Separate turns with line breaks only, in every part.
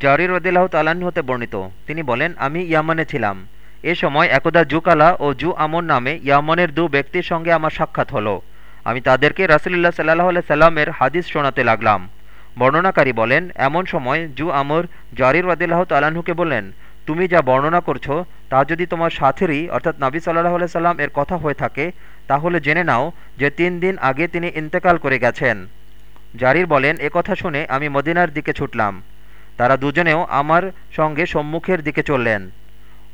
জারির রদিল্লাহ তালাহ হতে বর্ণিত। তিনি বলেন, আমি ইয়ামানে ছিলাম। এ সময় একদা জুকালা ও জু আমন নামে ইয়ামানের দু ব্যক্তির সঙ্গে আমার সাক্ষাৎ হলো। আমি তাদেরকে রাসুলুল্লাহ সাল্লাহ আল্লাহ সাল্লামের হাদিস শোনাতে লাগলাম। বর্ণনাকারী বলেন, এমন সময় জু আমর জারির রদিল্লাহ তালাহুকে বললেন, তুমি যা বর্ণনা করছ, তা যদি তোমার সাথেরই, অর্থাৎ নাবি সাল্লাহ আল্লাহ সাল্লাম এর কথা হয়ে থাকে, তাহলে জেনে নাও যে তিন দিন আগে তিনি ইন্তেকাল করে গেছেন। জারির বলেন, এ কথা শুনে আমি মদিনার দিকে ছুটলাম। তারা দুজনেও আমার সঙ্গে সম্মুখের দিকে চললেন।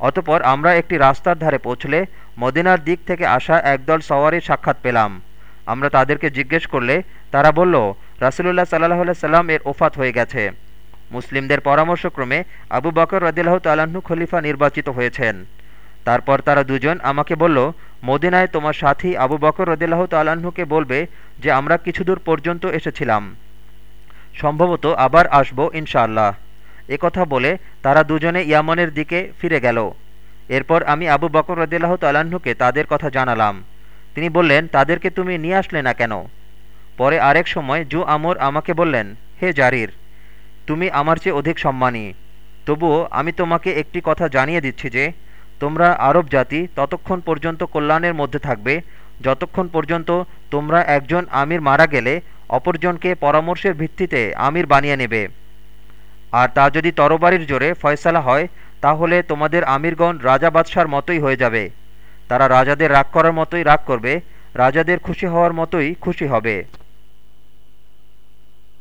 অতপর আমরা একটি রাস্তার ধারে পৌঁছলে মদিনার দিক থেকে আসা একদল সওয়ারির সাক্ষাৎ পেলাম। আমরা তাদেরকে জিজ্ঞেস করলে তারা বলল, রাসুলুল্লাহ সাল্লাহ সাল্লাম এর ওফাত হয়ে গেছে। মুসলিমদের পরামর্শক্রমে আবু বকর রদিল্লাহ তাল্লাহ্ন খলিফা নির্বাচিত হয়েছেন। তারপর তারা দুজন আমাকে বলল, মদিনায় তোমার সাথী আবু বকর রদিল্লাহ তাল্লাহ্নকে বলবে যে আমরা কিছু দূর পর্যন্ত এসেছিলাম। সম্ভবত আবার আসব ইনশাআল্লাহ। কথা বলে তারা দুজনে ইয়ামনের দিকে ফিরে গেল। এরপর আমি আবু বকর রদিল্লাহ তাল্লাহ্নকে তাদের কথা জানালাম। তিনি বললেন, তাদেরকে তুমি নিয়ে আসলে না কেন? পরে আরেক সময় জু আমর আমাকে বললেন, হে জারির, তুমি আমার চেয়ে অধিক সম্মানী। তবুও আমি তোমাকে একটি কথা জানিয়ে দিচ্ছি যে, তোমরা আরব জাতি ততক্ষণ পর্যন্ত কল্যাণের মধ্যে থাকবে, যতক্ষণ পর্যন্ত তোমরা একজন আমির মারা গেলে অপরজনকে পরামর্শের ভিত্তিতে আমির বানিয়ে নেবে। আর তা যদি তরবারির জোরে ফয়সালা হয়, তাহলে তোমাদের আমিরগণ রাজা বাদশার মতোই হয়ে যাবে। তারা রাজাদের রাগ করার মতোই রাগ করবে, রাজাদের খুশি হওয়ার মতোই খুশি হবে।